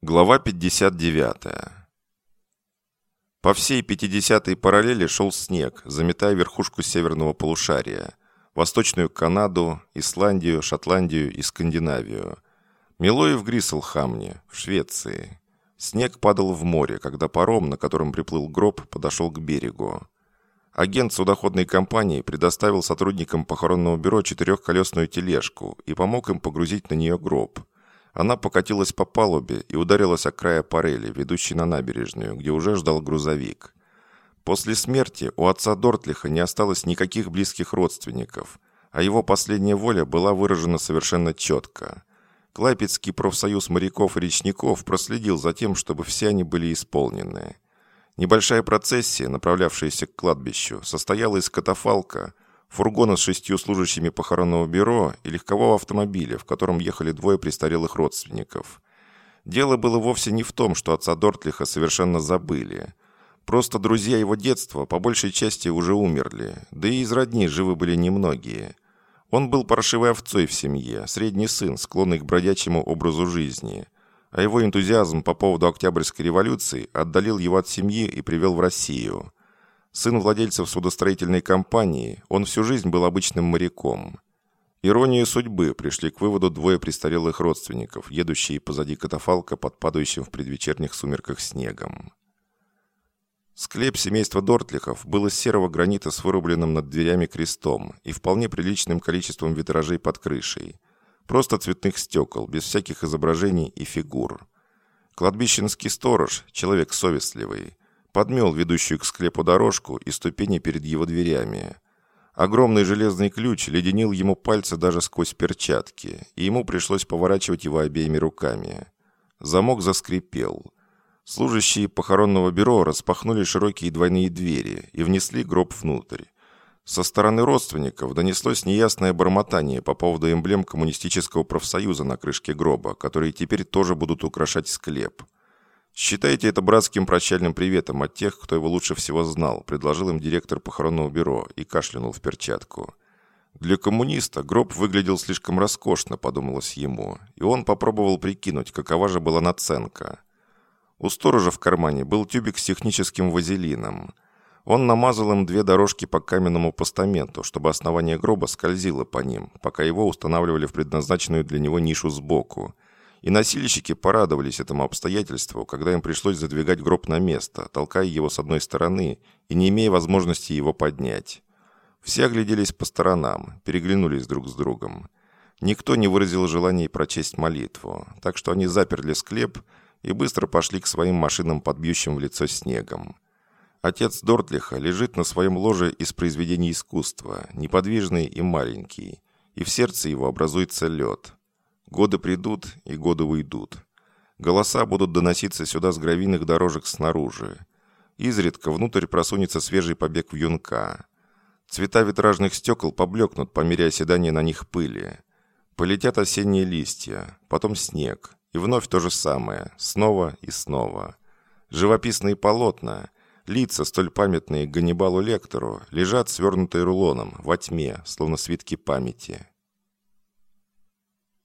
Глава 59. По всей 50-й параллели шел снег, заметая верхушку северного полушария, Восточную Канаду, Исландию, Шотландию и Скандинавию. Мело и в Грисселхамне, в Швеции. Снег падал в море, когда паром, на котором приплыл гроб, подошел к берегу. Агент судоходной компании предоставил сотрудникам похоронного бюро четырехколесную тележку и помог им погрузить на нее гроб – она покатилась по палубе и ударилась о края парели, ведущей на набережную, где уже ждал грузовик. После смерти у отца Дортлиха не осталось никаких близких родственников, а его последняя воля была выражена совершенно четко. Клайпецкий профсоюз моряков и речников проследил за тем, чтобы все они были исполнены. Небольшая процессия, направлявшаяся к кладбищу, состояла из катафалка – фургона с шестью служащими похоронного бюро и легкового автомобиля, в котором ехали двое престарелых родственников. Дело было вовсе не в том, что отца Дортлиха совершенно забыли. Просто друзья его детства по большей части уже умерли, да и из родни живы были немногие. Он был паршивой овцой в семье, средний сын, склонный к бродячему образу жизни. А его энтузиазм по поводу Октябрьской революции отдалил его от семьи и привел в Россию – Сын владельцев судостроительной компании, он всю жизнь был обычным моряком. Ирония судьбы пришли к выводу двое престарелых родственников, едущие позади катафалка под падающим в предвечерних сумерках снегом. Склеп семейства Дортлихов был из серого гранита с вырубленным над дверями крестом и вполне приличным количеством витражей под крышей. Просто цветных стекол, без всяких изображений и фигур. Кладбищенский сторож, человек совестливый, подмел ведущую к склепу дорожку и ступени перед его дверями. Огромный железный ключ леденил ему пальцы даже сквозь перчатки, и ему пришлось поворачивать его обеими руками. Замок заскрипел. Служащие похоронного бюро распахнули широкие двойные двери и внесли гроб внутрь. Со стороны родственников донеслось неясное бормотание по поводу эмблем коммунистического профсоюза на крышке гроба, которые теперь тоже будут украшать склеп. «Считайте это братским прощальным приветом от тех, кто его лучше всего знал», предложил им директор похоронного бюро и кашлянул в перчатку. Для коммуниста гроб выглядел слишком роскошно, подумалось ему, и он попробовал прикинуть, какова же была наценка. У сторожа в кармане был тюбик с техническим вазелином. Он намазал им две дорожки по каменному постаменту, чтобы основание гроба скользило по ним, пока его устанавливали в предназначенную для него нишу сбоку – и носильщики порадовались этому обстоятельству, когда им пришлось задвигать гроб на место, толкая его с одной стороны и не имея возможности его поднять. Все огляделись по сторонам, переглянулись друг с другом. Никто не выразил желания прочесть молитву, так что они заперли склеп и быстро пошли к своим машинам, подбьющим в лицо снегом. Отец Дортлиха лежит на своем ложе из произведений искусства, неподвижный и маленький, и в сердце его образуется лед – Годы придут, и годы уйдут. Голоса будут доноситься сюда с гравийных дорожек снаружи. Изредка внутрь просунется свежий побег вьюнка. Цвета витражных стекол поблекнут по мере оседания на них пыли. Полетят осенние листья, потом снег. И вновь то же самое, снова и снова. Живописные полотна, лица, столь памятные Ганнибалу Лектору, лежат свернутые рулоном, во тьме, словно свитки памяти.